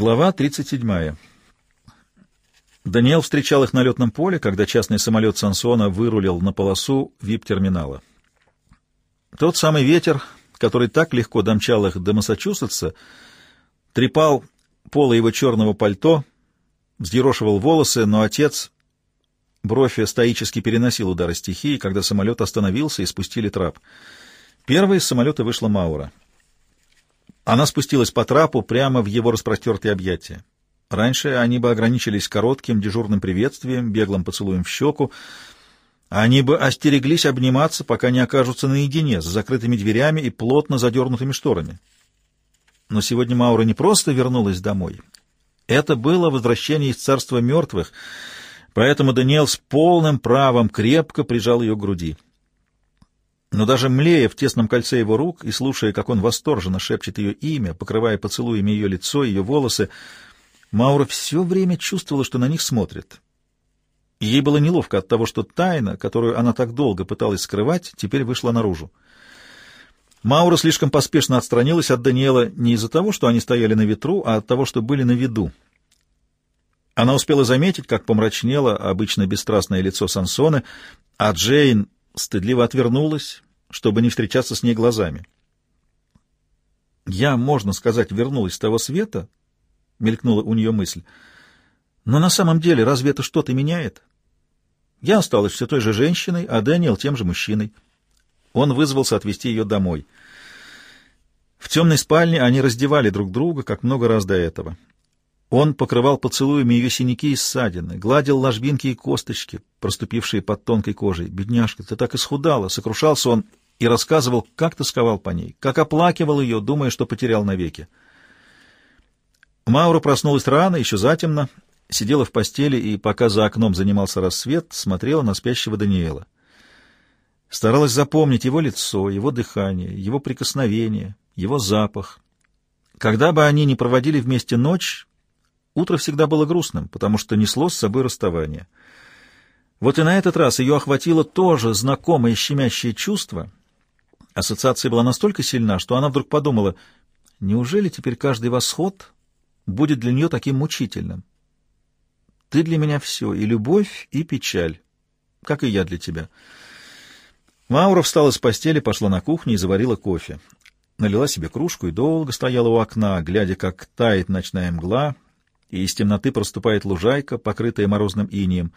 Глава 37. Даниэл встречал их на летном поле, когда частный самолет Сансона вырулил на полосу вип-терминала. Тот самый ветер, который так легко домчал их до Массачусетса, трепал поло его черного пальто, взъерошивал волосы, но отец бровь стоически переносил удары стихии, когда самолет остановился и спустили трап. Первой из самолета вышла Маура — она спустилась по трапу прямо в его распростертые объятия. Раньше они бы ограничились коротким дежурным приветствием, беглым поцелуем в щеку. Они бы остереглись обниматься, пока не окажутся наедине, с закрытыми дверями и плотно задернутыми шторами. Но сегодня Маура не просто вернулась домой. Это было возвращение из царства мертвых, поэтому Даниэл с полным правом крепко прижал ее к груди. Но даже млея в тесном кольце его рук и слушая, как он восторженно шепчет ее имя, покрывая поцелуями ее лицо, ее волосы, Маура все время чувствовала, что на них смотрит. Ей было неловко от того, что тайна, которую она так долго пыталась скрывать, теперь вышла наружу. Маура слишком поспешно отстранилась от Даниэла не из-за того, что они стояли на ветру, а от того, что были на виду. Она успела заметить, как помрачнело обычно бесстрастное лицо Сансоны, а Джейн стыдливо отвернулась, чтобы не встречаться с ней глазами. «Я, можно сказать, вернулась с того света?» — мелькнула у нее мысль. «Но на самом деле разве это что-то меняет? Я осталась все той же женщиной, а Дэниел тем же мужчиной». Он вызвался отвезти ее домой. В темной спальне они раздевали друг друга, как много раз до этого. Он покрывал поцелуями ее синяки и ссадины, гладил ложбинки и косточки, проступившие под тонкой кожей. «Бедняжка, ты так исхудала!» — сокрушался он и рассказывал, как тосковал по ней, как оплакивал ее, думая, что потерял навеки. Маура проснулась рано, еще затемно, сидела в постели и, пока за окном занимался рассвет, смотрела на спящего Даниэла. Старалась запомнить его лицо, его дыхание, его прикосновение, его запах. Когда бы они ни проводили вместе ночь, Утро всегда было грустным, потому что несло с собой расставание. Вот и на этот раз ее охватило тоже знакомое щемящее чувство. Ассоциация была настолько сильна, что она вдруг подумала, неужели теперь каждый восход будет для нее таким мучительным? Ты для меня все, и любовь, и печаль, как и я для тебя. Маура встала с постели, пошла на кухню и заварила кофе. Налила себе кружку и долго стояла у окна, глядя, как тает ночная мгла, и из темноты проступает лужайка, покрытая морозным инием.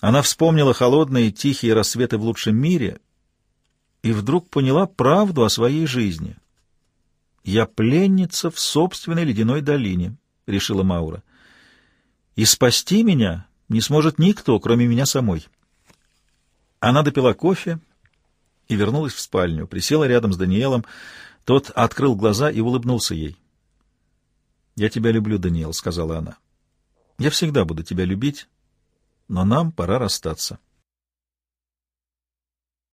Она вспомнила холодные тихие рассветы в лучшем мире и вдруг поняла правду о своей жизни. «Я пленница в собственной ледяной долине», — решила Маура. «И спасти меня не сможет никто, кроме меня самой». Она допила кофе и вернулась в спальню, присела рядом с Даниэлом. Тот открыл глаза и улыбнулся ей. «Я тебя люблю, Даниэл», — сказала она. «Я всегда буду тебя любить, но нам пора расстаться».